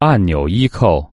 按钮一扣。